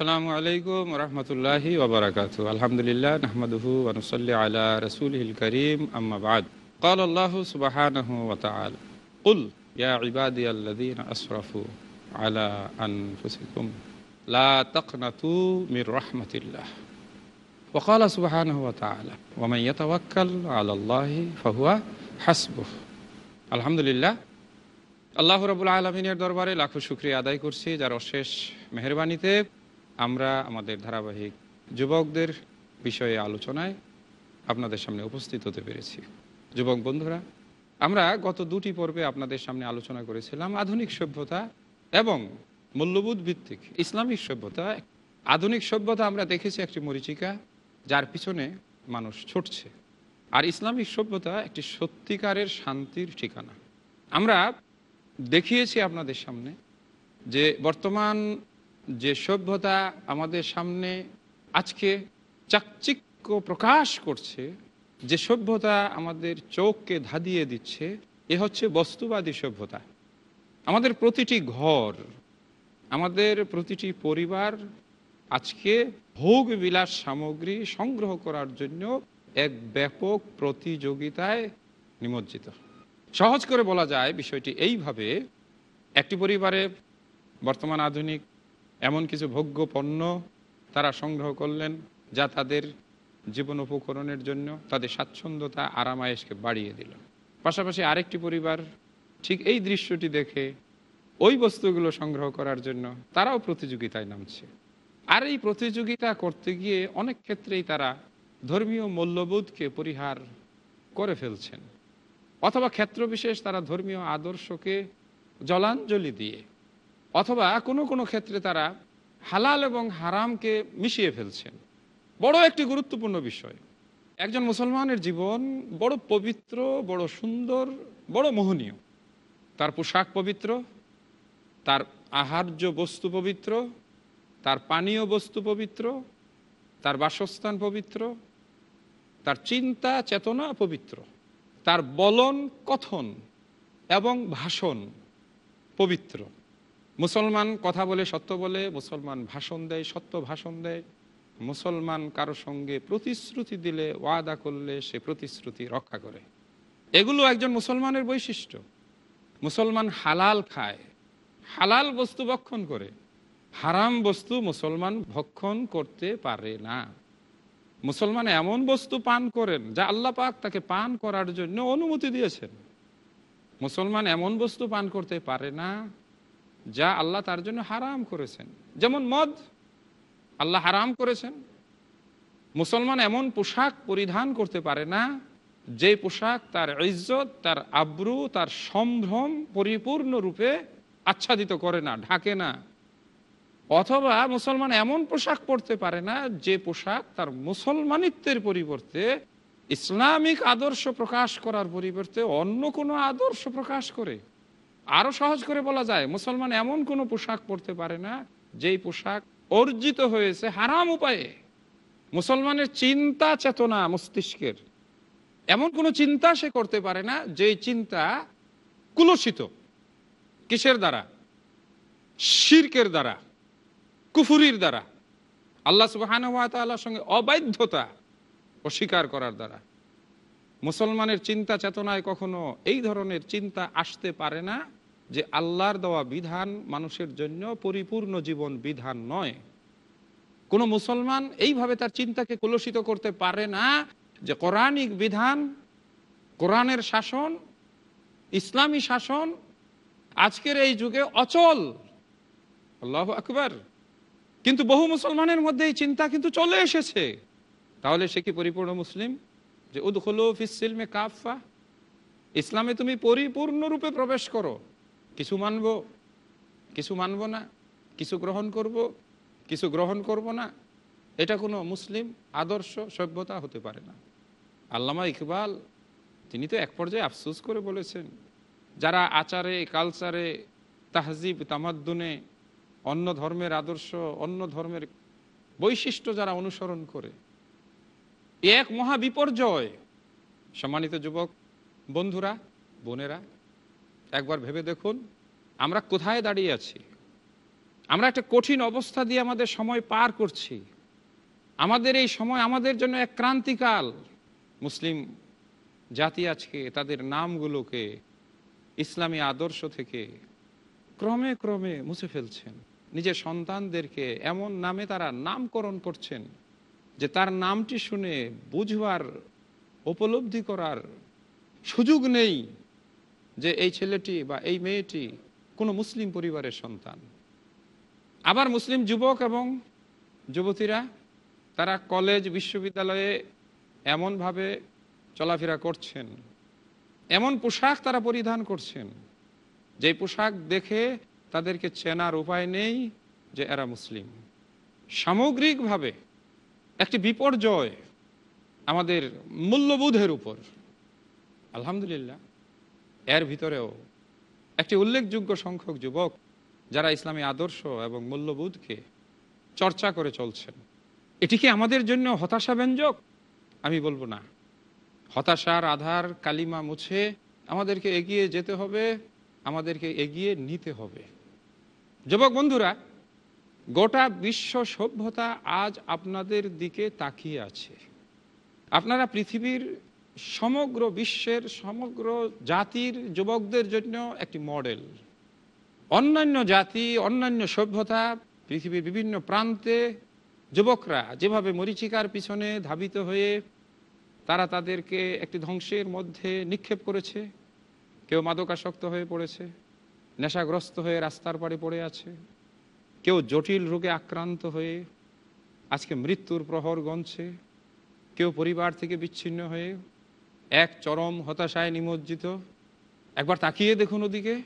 আসসালামু আলাইকুম রহমতুল্লাহি ওবরাকাত আলহামদুলিল্লাহ নাহমদহু অনুসল্লি আলা রসুলহিল করিম আম্মাবাদ قال الله سبحانه وتعالى قل يا عبادي الذين أسرفوا على أنفسكم لا تقنطوا من رحمة الله وقال سبحانه وتعالى ومن يتوكل على الله فهو حسبه আলহামদুলিল্লাহ আল্লাহ রবুল আলমিনের দরবারে লাখো শুক্রিয়া আদায় করছি যার অশেষ মেহরবানিতে আমরা আমাদের ধারাবাহিক যুবকদের বিষয়ে আলোচনায় আপনাদের সামনে উপস্থিত হতে পেরেছি। যুবক বন্ধুরা, আমরা গত দুটি পর্বে আপনাদের সামনে আলোচনা করেছিলাম আধুনিক সভ্যতা এবং মূল্যবোধ ভিত্তিক ইসলামিক সভ্যতা। আধুনিক সভ্যতা আমরা দেখেছি একটি মরিচিকা, যার পিছনে মানুষ ছুটছে। আর ইসলামিক সভ্যতা একটি সত্যিকারের শান্তির ঠিকানা। আমরা দেখিয়েছি আপনাদের সামনে যে বর্তমান যে সভ্যতা আমাদের সামনে আজকে চাকচিক্য প্রকাশ করছে, যে সভ্যতা আমাদের চোখকে ধাঁধিয়ে দিচ্ছে, এ হচ্ছে বস্তুবাদী সভ্যতা। আমাদের প্রতিটি ঘর, আমাদের প্রতিটি পরিবার আজকে ভোগ বিলাস সামগ্রী সংগ্রহ করার জন্য এক ব্যাপক প্রতিযোগিতায় নিমজ্জিত। সহজ করে বলা যায় বিষয়টি এইভাবে, একটি পরিবারে বর্তমান আধুনিক এমন কিছু ভোগ্য পণ্য তারা সংগ্রহ করলেন যা তাদের জীবন উপকরণের জন্য তাদের স্বাচ্ছন্দ্যতা আরামায়েশকে বাড়িয়ে দিল। পাশাপাশি আরেকটি পরিবার ঠিক এই দৃশ্যটি দেখে ওই বস্তুগুলো সংগ্রহ করার জন্য তারাও প্রতিযোগিতায় নামছে। আর এই প্রতিযোগিতা করতে গিয়ে অনেক ক্ষেত্রেই তারা ধর্মীয় মূল্যবোধকে পরিহার করে ফেলছেন। অথবা ক্ষেত্রবিশেষ তারা ধর্মীয় আদর্শকে জলাঞ্জলি দিয়ে অথবা কোনো কোনো ক্ষেত্রে তারা হালাল এবং হারামকে মিশিয়ে ফেলছেন। বড় একটি গুরুত্বপূর্ণ বিষয়। একজন মুসলমানের জীবন বড় পবিত্র, বড় সুন্দর, বড় মোহনীয়। তার পোশাক পবিত্র, তার আহার্য বস্তু পবিত্র, তার পানীয় বস্তু পবিত্র, তার বাসস্থান পবিত্র, তার চিন্তা চেতনা পবিত্র, তার বলন কথন এবং ভাষণ পবিত্র। মুসলমান কথা বলে, সত্য বলে, মুসলমান ভাষণ দেয়, সত্য ভাষণ দেয়। মুসলমান কারও সঙ্গে প্রতিশ্রুতি দিলে, ওয়াদা করলে সে প্রতিশ্রুতি রক্ষা করে। এগুলো একজন মুসলমানের বৈশিষ্ট্য। মুসলমান হালাল খায়, হালাল বস্তু ভক্ষণ করে। হারাম বস্তু মুসলমান ভক্ষণ করতে পারে না। মুসলমান এমন বস্তু পান করেন, যা আল্লাহ পাক তাকে পান করার জন্য অনুমতি দিয়েছেন। মুসলমান এমন বস্তু পান করতে পারে না যা আল্লাহ তার জন্য হারাম করেছেন। যেমন মদ, আল্লাহ হারাম করেছেন। মুসলমান এমন পোশাক পরিধান করতে পারে না, যে পোশাক তার ইজ্জত, তার আব্রু, তার সম্ভ্রম পরিপূর্ণ রূপে আচ্ছাদিত করে না, ঢাকে না। অথবা মুসলমান এমন পোশাক পরতে পারে না, যে পোশাক তার মুসলমানিত্বের পরিবর্তে ইসলামিক আদর্শ প্রকাশ করার পরিবর্তে অন্য কোনো আদর্শ প্রকাশ করে। আরও সহজ করে বলা যায়, মুসলমান এমন কোনো পোশাক পরতে পারে না, যেই পোশাক অর্জিত হয়েছে হারাম উপায়ে। মুসলমানের চিন্তা চেতনা মস্তিষ্কের। এমন কোনো চিন্তা সে করতে পারে না, যেই চিন্তা কুলসিত, কিসের দ্বারা? শির্কের দ্বারা, কুফুরির দ্বারা। আল্লাহ সুবাহানুয়াতাল্লাহর সঙ্গে অবাধ্যতা অস্বীকার করার দ্বারা। মুসলমানের চিন্তা চেতনায় কখনো এই ধরনের চিন্তা আসতে পারে না যে আল্লাহর দেওয়া বিধান মানুষের জন্য পরিপূর্ণ জীবন বিধান নয়। কোনো মুসলমান এইভাবে তার চিন্তাকে কলুষিত করতে পারে না যে কোরআনিক বিধান, কোরআনের শাসন, ইসলামী শাসন, আজকের এই যুগে অচল। আল্লাহ আকবার। কিন্তু বহু মুসলমানের মধ্যে এই চিন্তা কিন্তু চলে এসেছে। তাহলে সে কি পরিপূর্ণ মুসলিম? যে কাফা ইসলামে তুমি পরিপূর্ণরূপে প্রবেশ করো। কিছু মানব কিছু মানব না, কিছু গ্রহণ করব, কিছু গ্রহণ করব না, এটা কোনো মুসলিম আদর্শ সভ্যতা হতে পারে না। আল্লামা ইকবাল, তিনি তো এক পর্যায়ে আফসোস করে বলেছেন, যারা আচারে, কালচারে, তাহজিব, তামাদ্দুনে, অন্য ধর্মের আদর্শ, অন্য ধর্মের বৈশিষ্ট্য যারা অনুসরণ করে এক মহা বিপর্যয় সম্মানিত যুবক, বন্ধুরা, বোনেরা একবার ভেবে দেখুন, আমরা কোথায় দাঁড়িয়ে আছি? আমরা একটা কঠিন অবস্থা দিয়ে আমাদের সময় পার করছি। আমাদের এই সময় আমাদের জন্য এক ক্রান্তিকাল। মুসলিম জাতি আজকে তাদের নামগুলোকে ইসলামী আদর্শ থেকে ক্রমে ক্রমে মুছে ফেলছেন। নিজের সন্তানদেরকে এমন নামে তারা নামকরণ করছেন যে তার নামটি শুনে বুঝবার, উপলব্ধি করার সুযোগ নেই। যে এই ছেলেটি বা এই মেয়েটি কোনো মুসলিম পরিবারের সন্তান। আবার মুসলিম যুবক এবং যুবতীরা, তারা কলেজ, বিশ্ববিদ্যালয়ে এমনভাবে চলাফেরা করছেন। এমন পোশাক তারা পরিধান করছেন, যে পোশাক দেখে তাদেরকে চেনার উপায় নেই যে এরা মুসলিম। সামগ্রিকভাবে একটি বিপর্যয় আমাদের মূল্যবোধের উপর। আলহামদুলিল্লাহ। এর ভিতরেও একটি উল্লেখযোগ্য সংখ্যক যুবক যারা ইসলামী আদর্শ এবং মূল্যবোধকে চর্চা করে চলছেন। এটি কি আমাদের জন্য হতাশা ব্যঞ্জক আমি বলব না। হতাশার আধার কালিমা মুছে আমাদেরকে এগিয়ে যেতে হবে, আমাদেরকে এগিয়ে নিতে হবে। যুবক বন্ধুরা, গোটা বিশ্ব সভ্যতা আজ আপনাদের দিকে তাকিয়ে আছে। আপনারা পৃথিবীর সমগ্র বিশ্বের, সমগ্র জাতির যুবকদের জন্য একটি মডেল। অন্যান্য জাতি, অন্যান্য সভ্যতা, পৃথিবীর বিভিন্ন প্রান্তে যুবকরা যেভাবে মরিচিকার পিছনে ধাবিত হয়ে তারা তাদেরকে একটি ধ্বংসের মধ্যে নিক্ষেপ করেছে। কেউ মাদকাসক্ত হয়ে পড়েছে, নেশাগ্রস্ত হয়ে রাস্তার পাড়ে পড়ে আছে। কেউ জটিল রোগে আক্রান্ত হয়ে আজকে মৃত্যুর প্রহর গণছে কেউ পরিবার থেকে বিচ্ছিন্ন হয়ে এক চরম হতাশায় নিমজ্জিত। একবার তাকিয়ে দেখুন ওদিকে।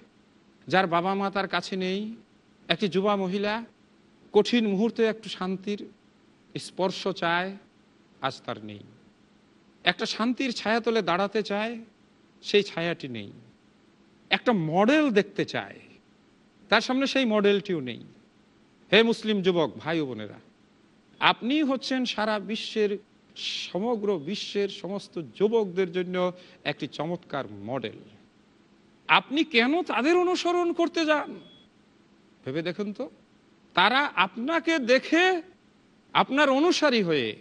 যার বাবা মা তার কাছে নেই। একটি যুবা মহিলা। কঠিন মুহূর্তে একটু শান্তির স্পর্শ চায়। আজ তার নেই। একটা শান্তির ছায়াতলে দাঁড়াতে চায়। সেই ছায়াটি নেই। একটা মডেল দেখতে চায়। তার সামনে সেই মডেলটিও নেই। হে মুসলিম যুবক, ভাই বোনেরা আপনি হচ্ছেন সারা বিশ্বের সমগ্র বিশ্বের সমস্ত যুবকদের জন্য একটি চমৎকার মডেল। আপনি কেন তাদের অনুসরণ করতে যান? ভেবে দেখুন তো। তারা আপনাকে দেখে আপনার অনুসারী হয়ে,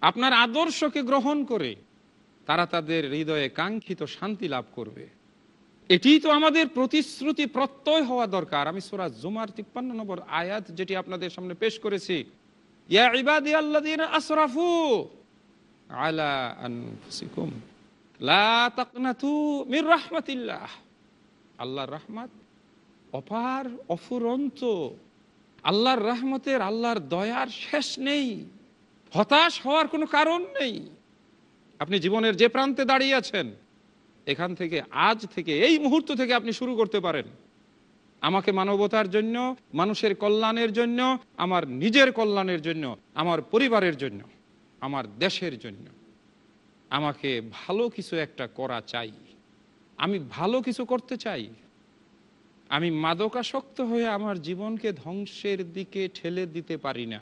আপনার আদর্শকে গ্রহণ করে, তারা তাদের হৃদয়ে কাঙ্ক্ষিত শান্তি লাভ করবে। এটি তো আমাদের প্রতিশ্রুতি প্রত্যয় হওয়া দরকার। আমি সোরা জুমার তিপ্পান্ন নম্বর আয়াত যেটি আপনাদের সামনে পেশ করেছি। ইয়া ইবাদি আসরাফু আলা আনফুসিকুম। লা তাকনাতু মির রাহমাতিল্লাহ। আল্লাহর রহমত অপার, অফুরন্ত, আল্লাহর রহমতের, আল্লাহর দয়ার শেষ নেই, হতাশ হওয়ার কোনো কারণ নেই। আপনি জীবনের যে প্রান্তে দাঁড়িয়ে আছেন, এখান থেকে, আজ থেকে, এই মুহূর্ত থেকে আপনি শুরু করতে পারেন। আমাকে মানবতার জন্য, মানুষের কল্যাণের জন্য, আমার নিজের কল্যাণের জন্য, আমার পরিবারের জন্য। আমার দেশের জন্য। আমাকে ভালো কিছু একটা করা চাই। আমি ভালো কিছু করতে চাই। আমি মাদকাসক্ত হয়ে আমার জীবনকে ধ্বংসের দিকে ঠেলে দিতে পারি না।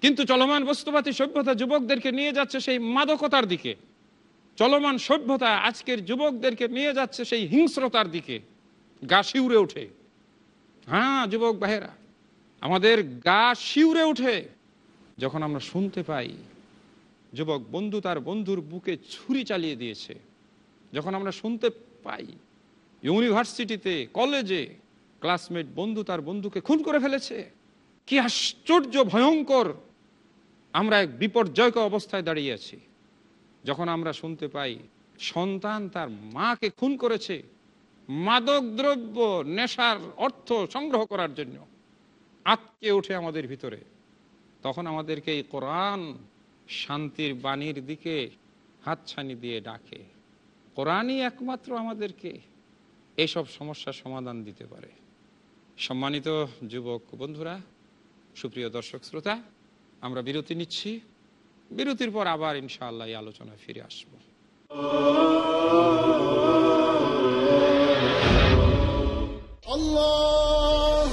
কিন্তু চলমান বস্তুবাদী সভ্যতা যুবকদেরকে নিয়ে যাচ্ছে সেই মাদকতার দিকে। চলমান সভ্যতা আজকের যুবকদেরকে নিয়ে যাচ্ছে সেই হিংস্রতার দিকে। গা শিউরে ওঠে। হ্যাঁ যুবক ভাইয়েরা, আমাদের গা শিউরে ওঠে। যখন আমরা শুনতে পাই যুবক, বন্ধু তার বন্ধুর বুকে ছুরি চালিয়ে দিয়েছে। যখন আমরা শুনতে পাই, ইউনিভার্সিটিতে, কলেজে, ক্লাসমেট বন্ধু তার বন্ধুকে খুন করে ফেলেছে। কি আশ্চর্য, ভয়ঙ্কর! আমরা এক বিপর্যয়ক অবস্থায় দাঁড়িয়ে আছি। যখন আমরা শুনতে পাই, সন্তান তার মাকে খুন করেছে। মাদক দ্রব্য, নেশার অর্থ সংগ্রহ করার জন্য। আটকে ওঠে আমাদের ভিতরে। তখন আমাদেরকে এই কোরআন শান্তির বাণীর দিকে হাতছানি দিয়ে ডাকে। কোরআনই একমাত্র আমাদেরকে এইসব সমস্যার সমাধান দিতে পারে। সম্মানিত যুবক বন্ধুরা, সুপ্রিয় দর্শক শ্রোতা, আমরা বিরতি নিচ্ছি। বিরতির পর আবার ইনশাআল্লাহ এই আলোচনায় ফিরে আসব। আল্লাহ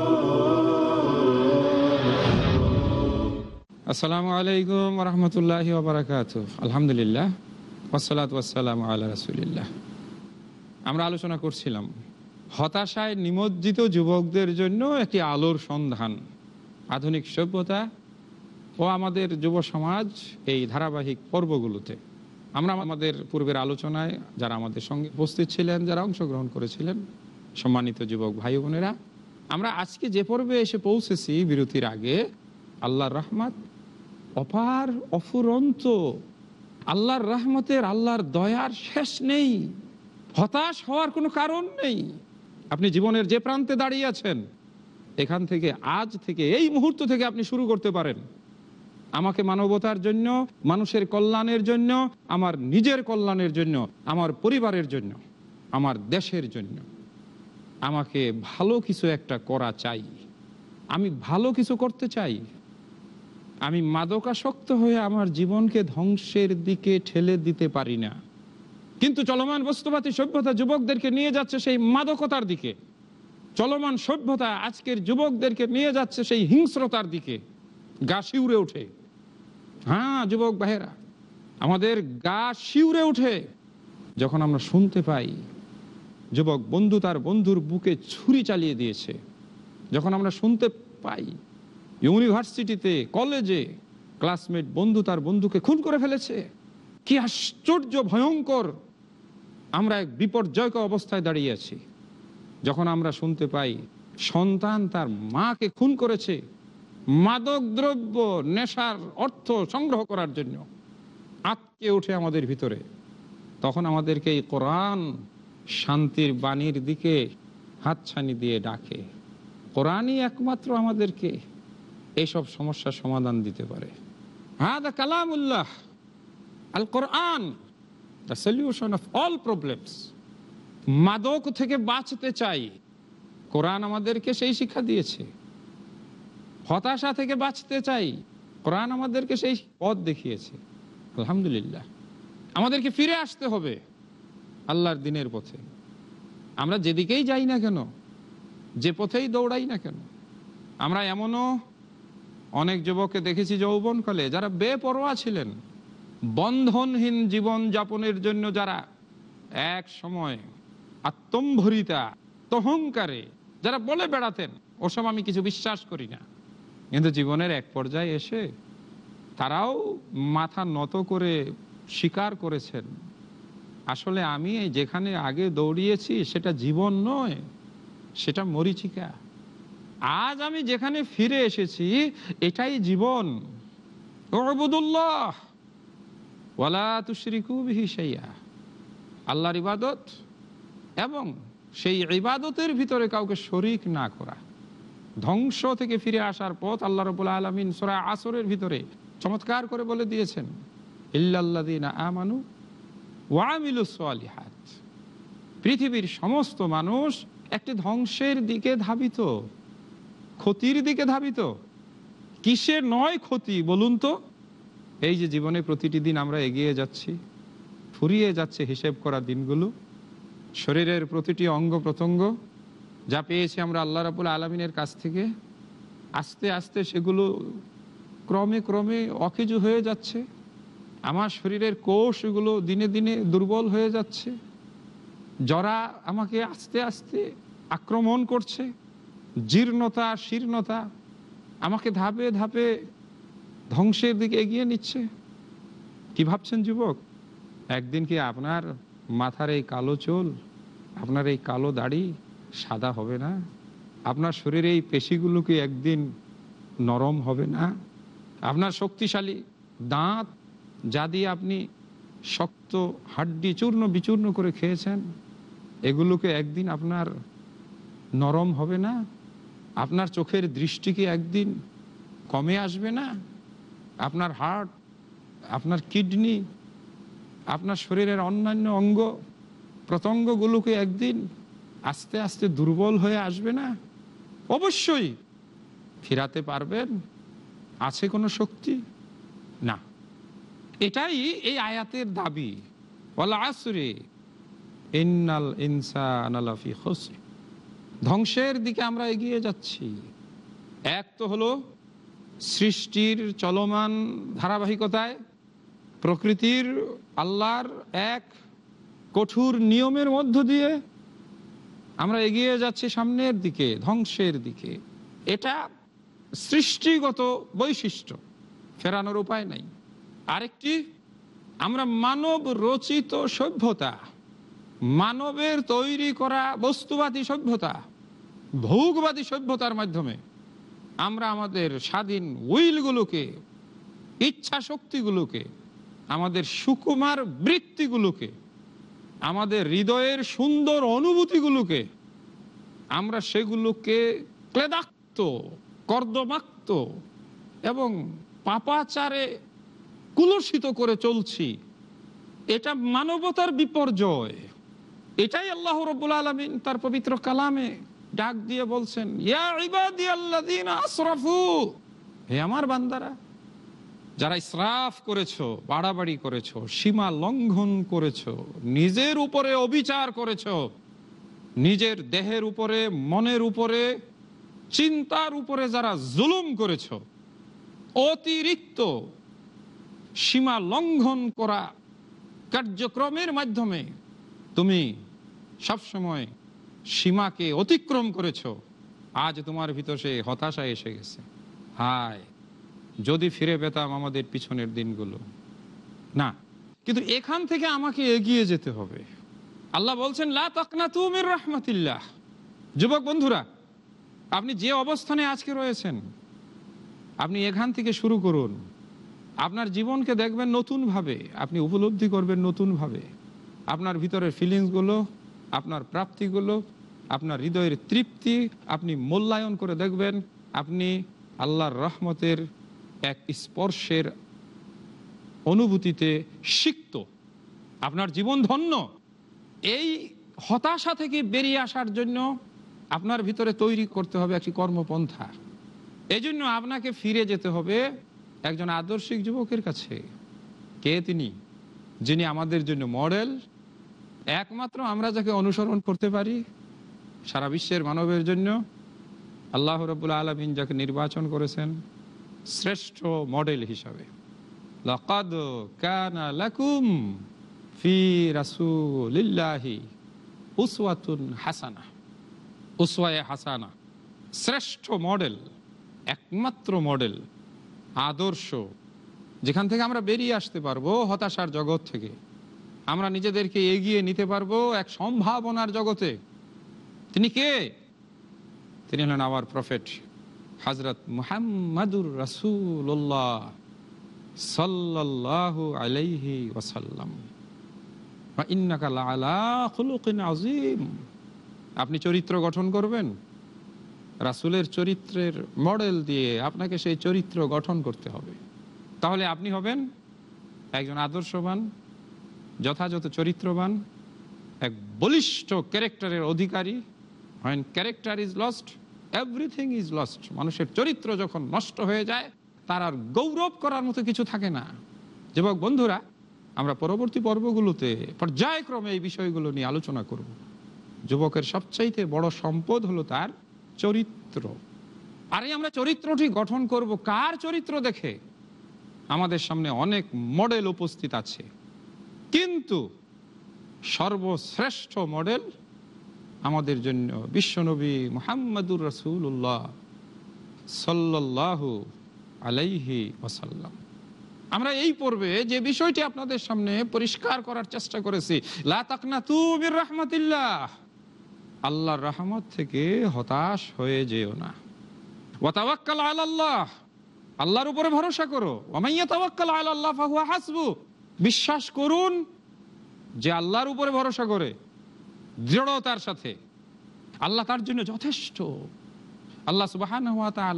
আসসালামু আলাইকুম রহমতুল্লাহ ওবরাকাত আলহামদুলিল্লাহ ওসালাত ওয়াসালাম আল্লাহ রসুলিল্লাহ। আমরা আলোচনা করছিলাম হতাশায় নিমজ্জিত যুবকদের জন্য একটি আলোর সন্ধান, আধুনিক সভ্যতা ও আমাদের যুব সমাজ এই ধারাবাহিক পর্বগুলোতে। আমরা আমাদের পূর্বের আলোচনায় যারা আমাদের সঙ্গে উপস্থিত ছিলেন, যারা অংশগ্রহণ করেছিলেন, সম্মানিত যুবক ভাই বোনেরা, আমরা আজকে যে পর্বে এসে পৌঁছেছি বিরতির আগে, আল্লাহর রহমত অপার, অফুরন্ত, আল্লাহর রহমতের, আল্লাহর দয়ার শেষ নেই। হতাশ হওয়ার কোনো কারণ নেই। আপনি জীবনের যে প্রান্তে দাঁড়িয়ে আছেন, এখান থেকে, আজ থেকে, এই মুহূর্ত থেকে আপনি শুরু করতে পারেন। আমাকে মানবতার জন্য, মানুষের কল্যাণের জন্য, আমার নিজের কল্যাণের জন্য, আমার পরিবারের জন্য, আমার দেশের জন্য। আমাকে ভালো কিছু একটা করা চাই। আমি ভালো কিছু করতে চাই। আমি মাদকাসক্ত হয়ে আমার জীবনকে ধ্বংসের দিকে ঠেলে দিতে পারি না। কিন্তু চলমান বস্তুবাদী সভ্যতা যুবকদেরকে নিয়ে যাচ্ছে সেই মাদকতার দিকে। চলমান সভ্যতা আজকের যুবকদেরকে নিয়ে যাচ্ছে সেই হিংস্রতার দিকে। গা শিউরে ওঠে। হ্যাঁ যুবক ভাইয়েরা, আমাদের গা শিউরে ওঠে। যখন আমরা শুনতে পাই, যুবক বন্ধু তার বন্ধুর বুকে ছুরি চালিয়ে দিয়েছে। যখন আমরা শুনতে পাই ইউনিভার্সিটিতে কলেজে ক্লাসমেট বন্ধু তার বন্ধুকে খুন করে ফেলেছে। কি আশ্চর্য, ভয়ঙ্কর। আমরা এক বিপর্যয়ক অবস্থায় দাঁড়িয়ে আছি। যখন আমরা শুনতে পাই, সন্তান তার মাকে খুন করেছে মাদক দ্রব্য, নেশার অর্থ সংগ্রহ করার জন্য। আটকে ওঠে আমাদের ভিতরে। তখন আমাদেরকে এই কোরআন শান্তির বাণীর দিকে হাতছানি দিয়ে ডাকে। কোরআনই একমাত্র আমাদেরকে। এইসব সমস্যার সমাধান দিতে পারে। হাদা কালামুল্লাহ, আল কোরআন, the solution of all problems. মাদক থেকে বাঁচতে চাই। কোরআন আমাদেরকে সেই শিক্ষা দিয়েছে। হতাশা থেকে বাঁচতে চাই। কোরআন আমাদেরকে সেই পথ দেখিয়েছে। আলহামদুলিল্লাহ। আমাদেরকে ফিরে আসতে হবে আল্লাহর দিনের পথে। আমরা যেদিকেই যাই না কেন, যে পথেই দৌড়াই না কেন, আমরা এমনও অনেক যুবককে দেখেছি যৌবন যৌবনকালে যারা বেপরোয়া ছিলেন। বন্ধনহীন জীবন যাপনের জন্য যারা এক সময় আত্মম্ভরিতা তহংকারে যারা বলে বেড়াতেন, ওসব আমি কিছু বিশ্বাস করি না। কিন্তু জীবনের এক পর্যায়ে এসে তারাও মাথা নত করে স্বীকার করেছেন, আসলে আমি যেখানে আগে দৌড়িয়েছি সেটা জীবন নয়, সেটা মরিচিকা। আজ আমি যেখানে ফিরে এসেছি, এটাই জীবন। ওয়ালা আল্লাহর ইবাদত এবং সেই ইবাদতের ভিতরে কাউকে শরিক না করা। ধ্বংস থেকে ফিরে আসার পথ আল্লাহ রবুল আলমিন সোরা আসরের ভিতরে চমৎকার করে বলে দিয়েছেন। আমানু পৃথিবীর সমস্ত মানুষ একটি ধ্বংসের দিকে ধাবিত। ক্ষতির দিকে ধাবিত। কিসের নয় ক্ষতি বলুন তো? এই যে জীবনে প্রতিটি দিন আমরা এগিয়ে যাচ্ছি, ফুরিয়ে যাচ্ছে হিসেব করা দিনগুলো। শরীরের প্রতিটি অঙ্গ প্রত্যঙ্গ যা পেয়েছি আমরা আল্লাহ রাবুল আলমিনের কাছ থেকে, আস্তে আস্তে সেগুলো ক্রমে ক্রমে অকেজু হয়ে যাচ্ছে। আমার শরীরের কোষগুলো দিনে দিনে দুর্বল হয়ে যাচ্ছে। জরা আমাকে আস্তে আস্তে আক্রমণ করছে। জীর্ণতা, শীর্ণতা আমাকে ধাপে ধাপে ধ্বংসের দিকে এগিয়ে নিচ্ছে। কি ভাবছেন যুবক? একদিন কি আপনার মাথার এই কালো চুল, আপনার এই কালো দাড়ি সাদা হবে না? আপনার শরীরে এই পেশিগুলো কি একদিন নরম হবে না? আপনার শক্তিশালী দাঁত যা দিয়ে আপনি শক্ত, হাড্ডি, চূর্ণ, বিচূর্ণ করে খেয়েছেন, এগুলোকে একদিন আপনার নরম হবে না? আপনার চোখের দৃষ্টি কি একদিন কমে আসবে না? আপনার হার্ট, আপনার কিডনি, আপনার শরীরের অন্যান্য অঙ্গ প্রত্যঙ্গগুলোকে একদিন আস্তে আস্তে দুর্বল হয়ে আসবে না? অবশ্যই ফিরাতে পারবেন। আছে কোনো শক্তি? না। এটাই এই আয়াতের দাবি। বলা আসরে ইন্নাল ইনসানালাফি খসর। ধ্বংসের দিকে আমরা এগিয়ে যাচ্ছি। এক তো হলো সৃষ্টির চলমান ধারাবাহিকতায়, প্রকৃতির আল্লাহর এক কঠোর নিয়মের মধ্য দিয়ে আমরা এগিয়ে যাচ্ছি সামনের দিকে, ধ্বংসের দিকে। এটা সৃষ্টিগত বৈশিষ্ট্য, ফেরানোর উপায় নাই। আরেকটি, আমরা মানব রচিত সভ্যতা, মানবের তৈরি করা বস্তুবাদী সভ্যতা ভৌগবাদী সভ্যতার মাধ্যমে আমরা আমাদের স্বাধীন উইলগুলোকে ইচ্ছা শক্তিগুলোকে আমাদের সুকুমার বৃত্তিগুলোকে, আমাদের হৃদয়ের সুন্দর অনুভূতিগুলোকে আমরা সেগুলোকে ক্লেদাক্ত, কর্দমাক্ত এবং পাপাচারে কুলসিত করে চলছি। এটা মানবতার বিপর্যয়। এটাই আল্লাহ রব্বুল আলমিন তার পবিত্র কালামে ডাক দিয়ে বলছেন হে আমার বান্দারা, যারা ইসরাফ করেছ, বাড়াবাড়ি করেছ, সীমা লঙ্ঘন করেছ, নিজের উপরে অবিচার করেছ, নিজের দেহের উপরে, মনের উপরে, চিন্তার উপরে যারা জুলুম করেছ, অতিরিক্ত সীমা লঙ্ঘন করা কার্যক্রমের মাধ্যমে তুমি সবসময় সীমাকে অতিক্রম করেছ, আজ তোমার ভিতর সে হতাশা এসে গেছে। হায়, যদি ফিরে পেতাম আমাদের পিছনের দিনগুলো। না, কিন্তু এখান থেকে আমাকে এগিয়ে যেতে হবে। আল্লাহ বলছেন, লা তকনা তুমির রহমতিল্লাহ। যুবক বন্ধুরা, আপনি যে অবস্থানে আজকে রয়েছেন, আপনি এখান থেকে শুরু করুন। আপনার জীবনকে দেখবেন নতুনভাবে, আপনি উপলব্ধি করবেন নতুনভাবে। আপনার ভিতরের ফিলিংসগুলো আপনার প্রাপ্তিগুলো, আপনার হৃদয়ের তৃপ্তি আপনি মূল্যায়ন করে দেখবেন। আপনি আল্লাহর রহমতের এক স্পর্শের অনুভূতিতে সিক্ত। আপনার জীবন ধন্য। এই হতাশা থেকে বেরিয়ে আসার জন্য আপনার ভিতরে তৈরি করতে হবে একটি কর্মপন্থা। এই জন্য আপনাকে ফিরে যেতে হবে একজন আদর্শিক যুবকের কাছে। কে তিনি? যিনি আমাদের জন্য মডেল একমাত্র আমরা যাকে অনুসরণ করতে পারি সারা বিশ্বের মানবের জন্য আল্লাহ রবুল্লা আলমিন যাকে নির্বাচন করেছেন শ্রেষ্ঠ মডেল হিসাবে। লকাদ কানা লাকুম ফি রাসূলিল্লাহি উসওয়াতুন হাসানা। উসওয়ায়ে হাসানা, শ্রেষ্ঠ মডেল, একমাত্র মডেল, আদর্শ, যেখান থেকে আমরা বেরিয়ে আসতে পারব হতাশার জগৎ থেকে। আমরা নিজেদেরকে এগিয়ে নিতে পারব এক সম্ভাবনার জগতে। তিনি কে? তিনি হলেন আওয়ার প্রফেট হজরত মুহাম্মাদুর রাসূলুল্লাহ সাল্লাল্লাহু আলাইহি ওয়াসাল্লাম। আযীম। আপনি চরিত্র গঠন করবেন। রাসূলের চরিত্রের মডেল দিয়ে আপনাকে সেই চরিত্র গঠন করতে হবে। তাহলে আপনি হবেন একজন আদর্শবান যথাযথ চরিত্রবান, এক বলিষ্ঠ ক্যারেক্টারের অধিকারী। When character is lost everything is lost মানুষের চরিত্র যখন নষ্ট হয়ে যায়, তার আর গৌরব করার মতো কিছু থাকে না। যুবক বন্ধুরা, আমরা পরবর্তী পর্বগুলোতে পর্যায়ক্রমে এই বিষয়গুলো নিয়ে আলোচনা করব। যুবকের সবচাইতে বড় সম্পদ হলো তার চরিত্র। আর এই আমরা চরিত্রটি গঠন করব কার চরিত্র দেখে? আমাদের সামনে অনেক মডেল উপস্থিত আছে। কিন্তু সর্বশ্রেষ্ঠ মডেল আমাদের জন্য বিশ্বনবী মোহাম্মদুর রসুল্লাহ সাল্লাহ আলাইহি ওসাল্লাম আমরা এই পর্বে যে বিষয়টি আপনাদের সামনে পরিষ্কার করার চেষ্টা করেছি, লা তাকনা তুমির রহমতিল্লাহ আল্লাহর রহমত থেকে হতাশ হয়ে যেও না। ওয়াতাওয়াক্কাল আল্লাহর উপরে ভরসা করো। ওমাইয়া হাসবু বিশ্বাস করুন যে আল্লাহর উপরে ভরসা করে, দৃঢ়তার সাথে। আল্লাহ তার জন্য যথেষ্ট। আল্লাহ সুবাহান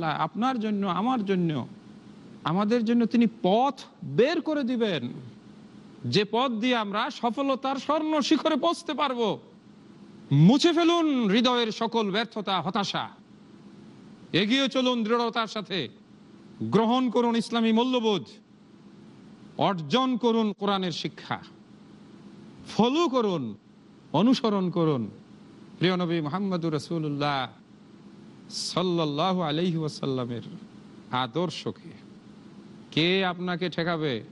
আপনার জন্য, আমার জন্য, আমাদের জন্য তিনি পথ বের করে দিবেন। যে পথ দিয়ে আমরা সফলতার স্বর্ণ শিখরে পৌঁছতে পারব। মুছে ফেলুন হৃদয়ের সকল ব্যর্থতা, হতাশা। এগিয়ে চলুন দৃঢ়তার সাথে। গ্রহণ করুন ইসলামী মূল্যবোধ। অর্জন করুন কোরআনের শিক্ষা, ফলো করুন, অনুসরণ করুন। প্রিয় নবী মোহাম্মদুর রসুল্লাহ সাল্লাহ আলহি ওয়াসাল্লামের আদর্শকে কে আপনাকে ঠেকাবে?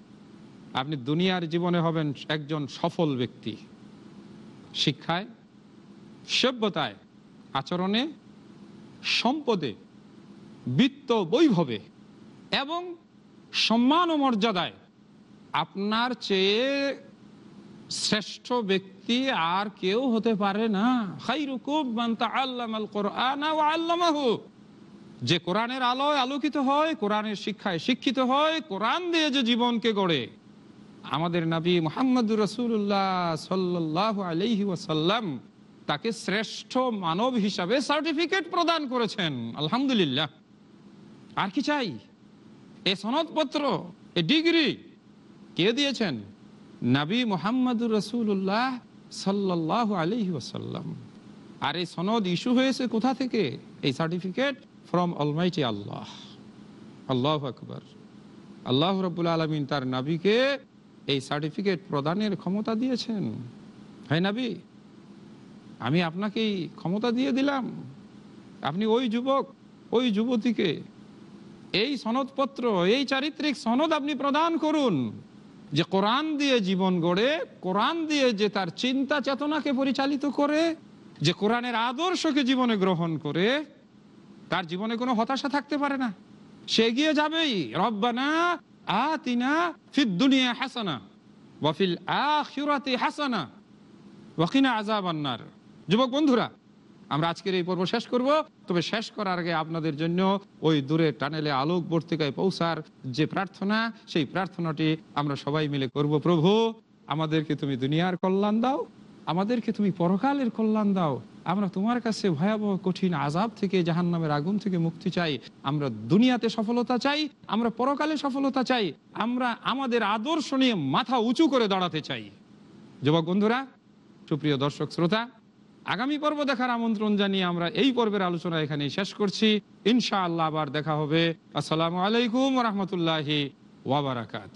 আপনি দুনিয়ার জীবনে হবেন একজন সফল ব্যক্তি। শিক্ষায়, সভ্যতায়, আচরণে, সম্পদে, বিত্ত বৈভবে এবং সম্মান ও মর্যাদায় আপনার চেয়ে শ্রেষ্ঠ ব্যক্তি আর কেউ হতে পারে না। যে কোরআনের আলোয় আলোকিত হয়, কোরআনের শিক্ষায় শিক্ষিত হয়, কোরআন দিয়ে যে জীবনকে গড়ে। আমাদের নবী মোহাম্মদ রসুল্লাহ সাল্লাহ আলহি ওয়াসাল্লাম তাকে শ্রেষ্ঠ মানব হিসাবে সার্টিফিকেট প্রদান করেছেন। আলহামদুলিল্লাহ। আর কি চাই? এ সনদপত্র? এ ডিগ্রি? কে দিয়েছেন? নাবী মোহাম্মদুর রসুল্লাহ সাল্লাহ আলহি ওসাল্লাম আর এই সনদ ইস্যু হয়েছে কোথা থেকে? এই certificate from almighty Allah. Allah আকবর। আল্লাহ রবুল আলমিন তার নাবিকে এই সার্টিফিকেট প্রদানের ক্ষমতা দিয়েছেন। হ্যাঁ নাবি, আমি আপনাকেই ক্ষমতা দিয়ে দিলাম। আপনি ওই যুবক, ওই যুবতীকে এই সনদপত্র, এই চারিত্রিক সনদ আপনি প্রদান করুন। যে কোরআন দিয়ে জীবন গড়ে, কোরআন দিয়ে যে তার চিন্তা চেতনাকে পরিচালিত করে, যে কোরআনের আদর্শকে জীবনে গ্রহণ করে, তার জীবনে কোনো হতাশা থাকতে পারে না। সে এগিয়ে যাবেই। রব্বানা আতিনা ফিদ দুনিয়া হাসানা ওয়াফিল আখিরাতি হাসানা ওয়াকিনা আজাব আন্নার যুবক বন্ধুরা আমরা আজকের এই পর্ব শেষ করব। তবে শেষ করার আগে আপনাদের জন্য ওই দূরে টানেলে আলোক বর্তিকায় পৌঁছার যে প্রার্থনা, সেই প্রার্থনাটি আমরা সবাই মিলে করব। প্রভু, আমাদেরকে তুমি দুনিয়ার কল্যাণ দাও, আমাদেরকে তুমি পরকালের কল্যাণ দাও। আমরা তোমার কাছে ভয়াবহ, কঠিন আজাব থেকে জাহান নামের আগুন থেকে মুক্তি চাই। আমরা দুনিয়াতে সফলতা চাই, আমরা পরকালে সফলতা চাই। আমরা আমাদের আদর্শ নিয়ে মাথা উঁচু করে দাঁড়াতে চাই। যুবক বন্ধুরা, সুপ্রিয় দর্শক, শ্রোতা আগামী পর্ব দেখার আমন্ত্রণ জানিয়ে আমরা এই পর্বের আলোচনা এখানে শেষ করছি। ইনশাআল্লাহ আবার দেখা হবে। আসসালামু আলাইকুম রহমতুল্লাহি ওয়াবারাকাত